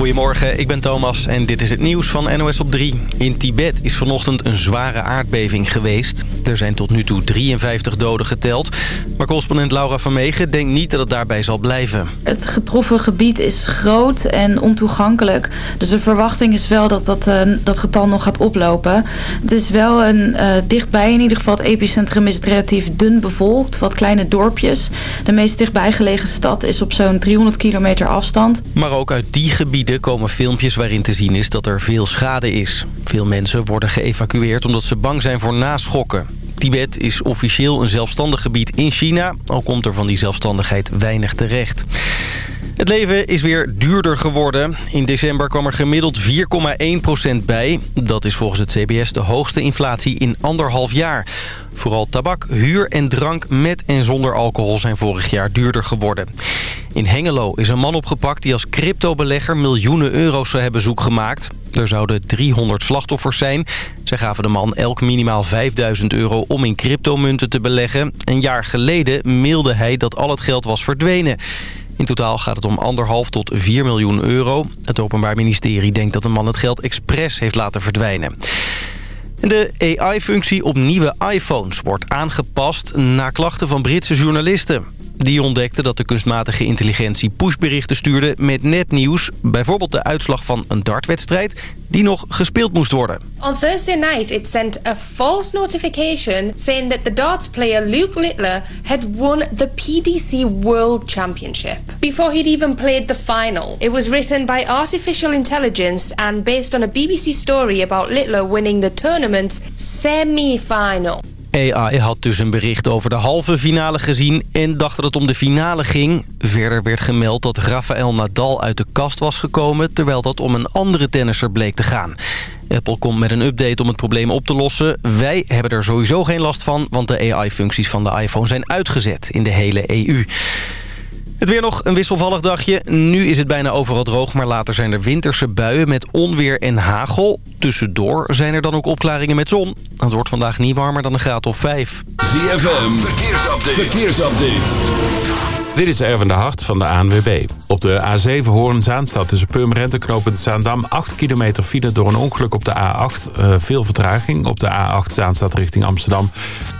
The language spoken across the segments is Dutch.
Goedemorgen, ik ben Thomas en dit is het nieuws van NOS op 3. In Tibet is vanochtend een zware aardbeving geweest. Er zijn tot nu toe 53 doden geteld. Maar correspondent Laura van Meegen denkt niet dat het daarbij zal blijven. Het getroffen gebied is groot en ontoegankelijk. Dus de verwachting is wel dat dat, uh, dat getal nog gaat oplopen. Het is wel een uh, dichtbij in ieder geval. Het epicentrum is relatief dun bevolkt. Wat kleine dorpjes. De meest dichtbij gelegen stad is op zo'n 300 kilometer afstand. Maar ook uit die gebieden komen filmpjes waarin te zien is dat er veel schade is. Veel mensen worden geëvacueerd omdat ze bang zijn voor naschokken. Tibet is officieel een zelfstandig gebied in China, al komt er van die zelfstandigheid weinig terecht. Het leven is weer duurder geworden. In december kwam er gemiddeld 4,1% bij. Dat is volgens het CBS de hoogste inflatie in anderhalf jaar. Vooral tabak, huur en drank met en zonder alcohol zijn vorig jaar duurder geworden. In Hengelo is een man opgepakt die als cryptobelegger miljoenen euro's zou hebben zoekgemaakt. Er zouden 300 slachtoffers zijn. Zij gaven de man elk minimaal 5000 euro om in cryptomunten te beleggen. Een jaar geleden mailde hij dat al het geld was verdwenen. In totaal gaat het om anderhalf tot 4 miljoen euro. Het Openbaar Ministerie denkt dat de man het geld expres heeft laten verdwijnen. De AI-functie op nieuwe iPhones wordt aangepast na klachten van Britse journalisten. Die ontdekten dat de kunstmatige intelligentie pushberichten stuurde met nepnieuws. Bijvoorbeeld de uitslag van een dartwedstrijd die nog gespeeld moest worden. On Thursday night it sent a false notification saying that the darts player Luke Littler had won the PDC World Championship before he'd even played the final. It was written by artificial intelligence and based on a BBC story about Littler winning the tournament's semi-final. AI had dus een bericht over de halve finale gezien en dacht dat het om de finale ging. Verder werd gemeld dat Rafael Nadal uit de kast was gekomen... terwijl dat om een andere tennisser bleek te gaan. Apple komt met een update om het probleem op te lossen. Wij hebben er sowieso geen last van, want de AI-functies van de iPhone zijn uitgezet in de hele EU. Het weer nog een wisselvallig dagje. Nu is het bijna overal droog, maar later zijn er winterse buien met onweer en hagel. Tussendoor zijn er dan ook opklaringen met zon. Het wordt vandaag niet warmer dan een graad of 5. ZFM, verkeersupdate. verkeersupdate. Dit is Erwin de Hart van de ANWB. Op de A7 Hoorn-Zaanstad tussen Purmerend en Knopend Zaandam... 8 kilometer file door een ongeluk op de A8. Uh, veel vertraging op de A8 Zaanstad richting Amsterdam.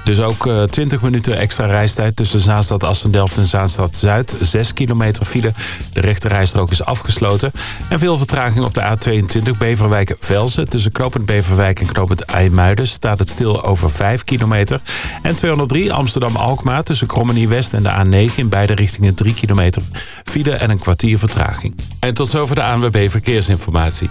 Dus ook uh, 20 minuten extra reistijd tussen Zaanstad, Assendelft en Zaanstad Zuid. 6 kilometer file. De rechte rijstrook is afgesloten. En veel vertraging op de A22 Beverwijk-Velzen. Tussen Knopend Beverwijk en Knopend IJmuiden staat het stil over 5 kilometer. En 203 Amsterdam-Alkmaar tussen Krommenie West en de A9 in beide richtingen 3 kilometer file en een kwartier vertraging. En tot zover de ANWB Verkeersinformatie.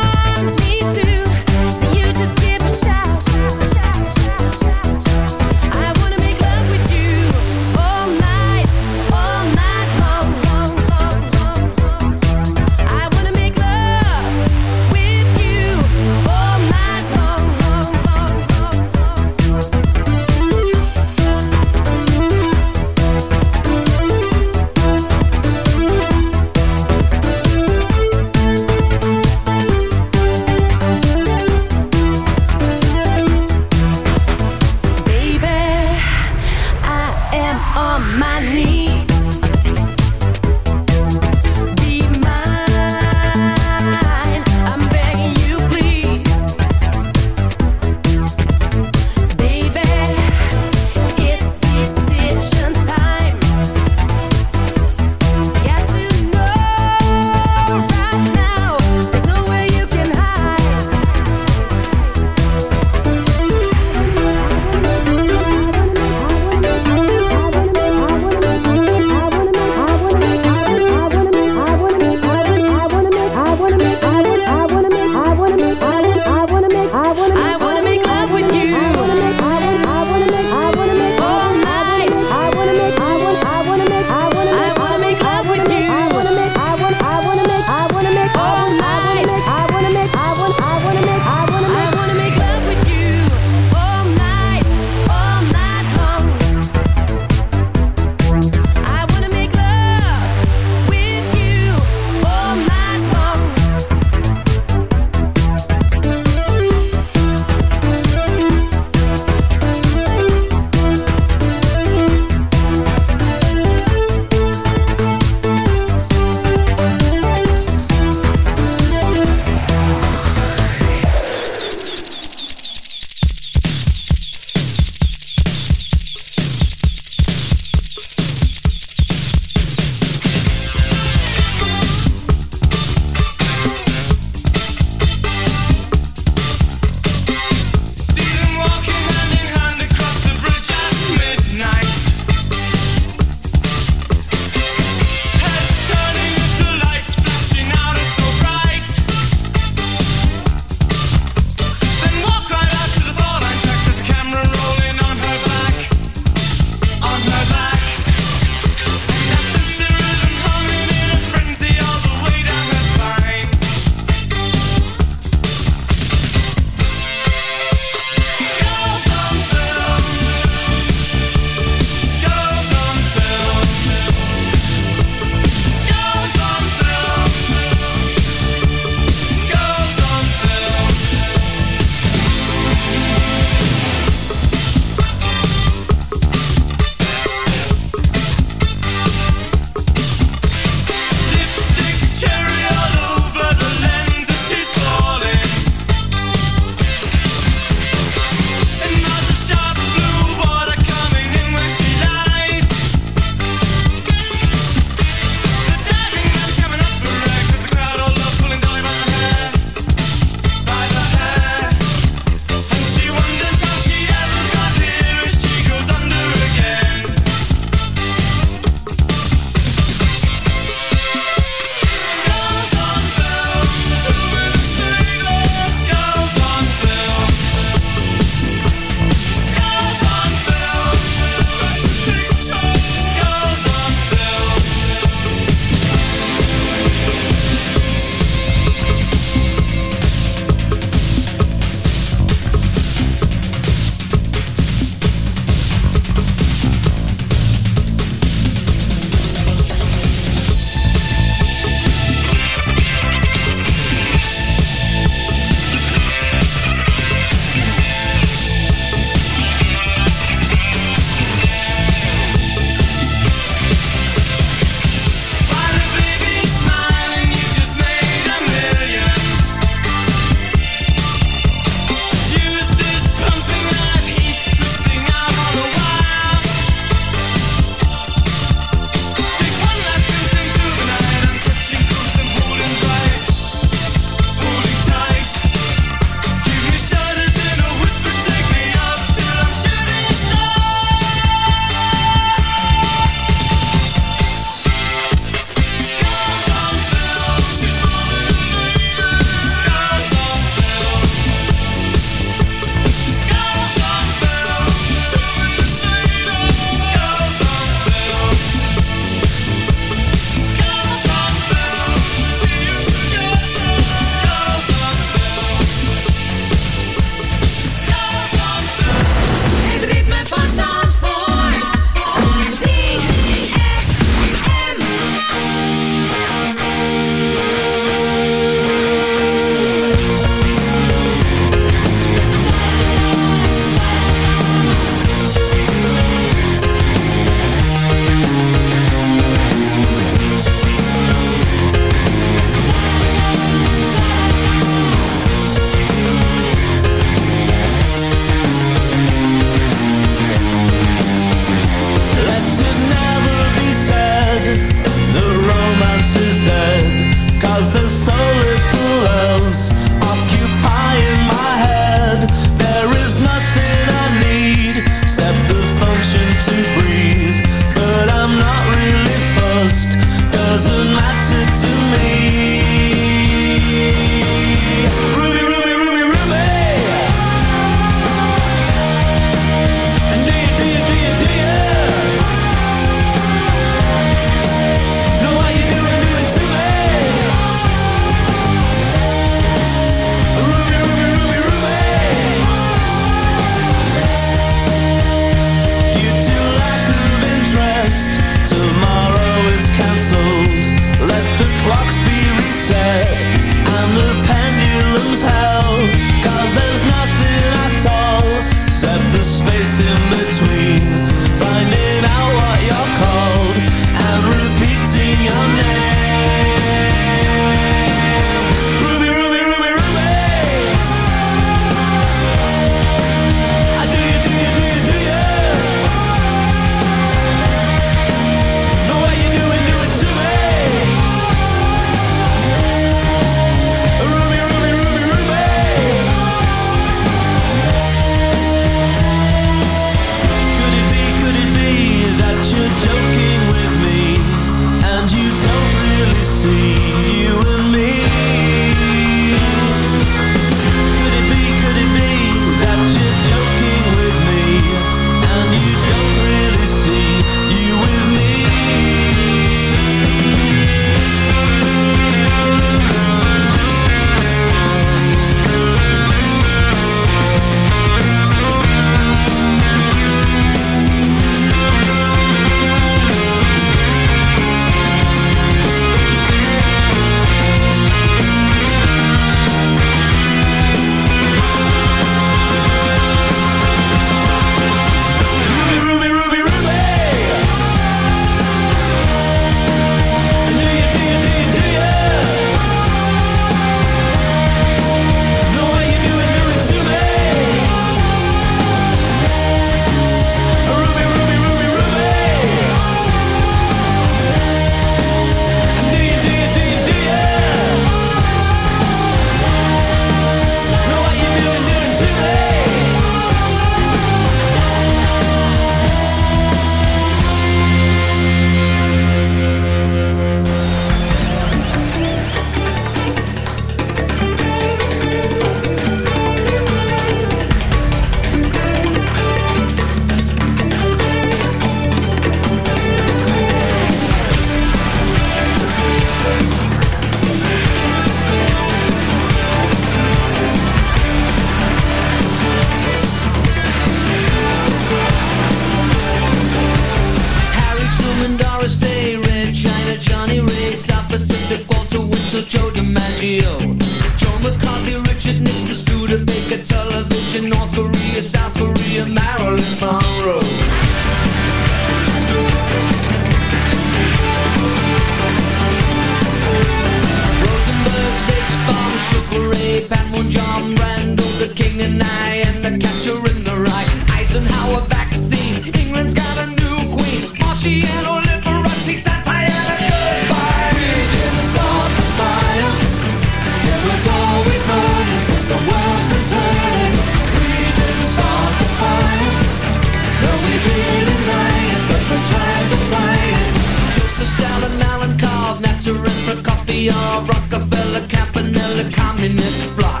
Rockefeller, Campanella, Communist Bloc.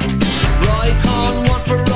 Roy Cohn, for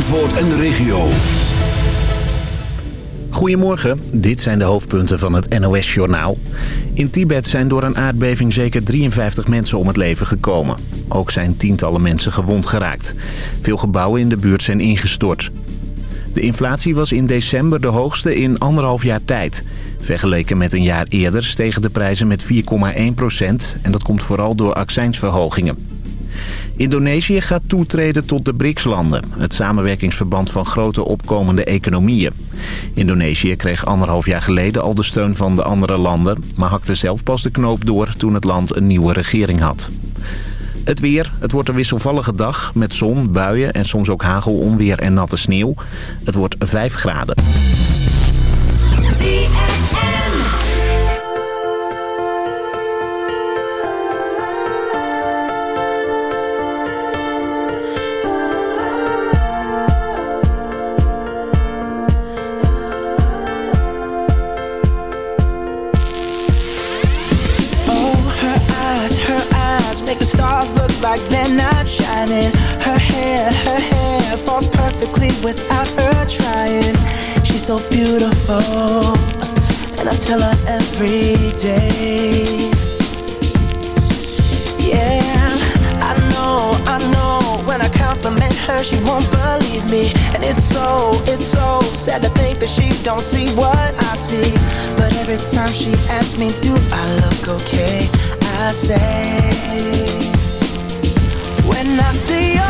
Zandvoort en de regio. Goedemorgen, dit zijn de hoofdpunten van het NOS-journaal. In Tibet zijn door een aardbeving zeker 53 mensen om het leven gekomen. Ook zijn tientallen mensen gewond geraakt. Veel gebouwen in de buurt zijn ingestort. De inflatie was in december de hoogste in anderhalf jaar tijd. Vergeleken met een jaar eerder stegen de prijzen met 4,1 procent... en dat komt vooral door accijnsverhogingen. Indonesië gaat toetreden tot de BRICS-landen, het samenwerkingsverband van grote opkomende economieën. Indonesië kreeg anderhalf jaar geleden al de steun van de andere landen, maar hakte zelf pas de knoop door toen het land een nieuwe regering had. Het weer. Het wordt een wisselvallige dag met zon, buien en soms ook hagel, onweer en natte sneeuw. Het wordt 5 graden. me, do I look okay? I say, when I see you.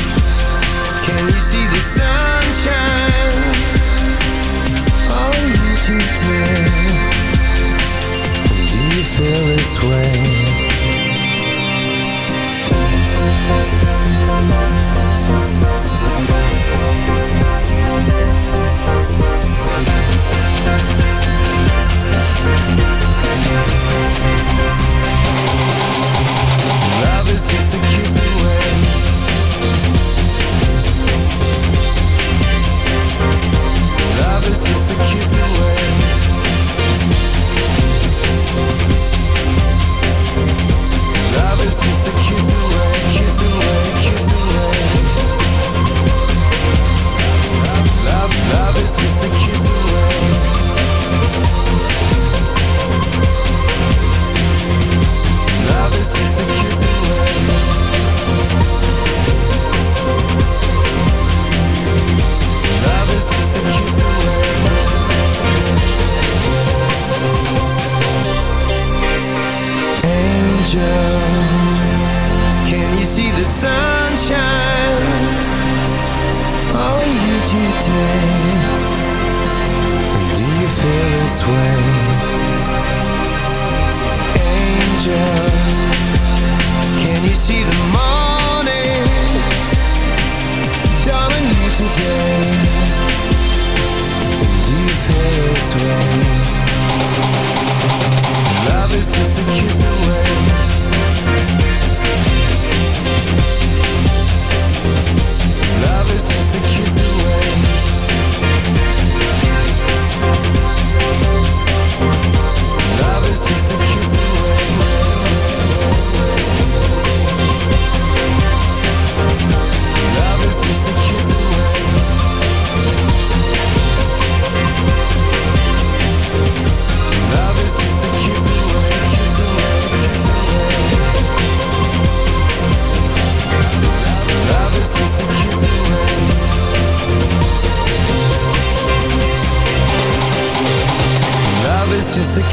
can you see the sunshine? Do you feel this way?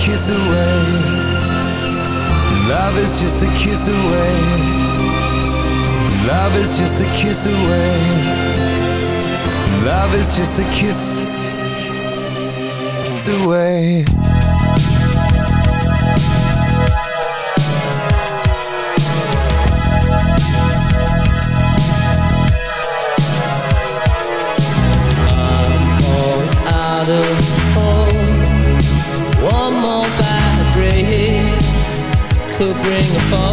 kiss away. Love is just a kiss away. Love is just a kiss away. Love is just a kiss away. I'm all out of bring a fall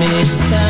me sound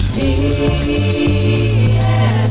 see. Yeah.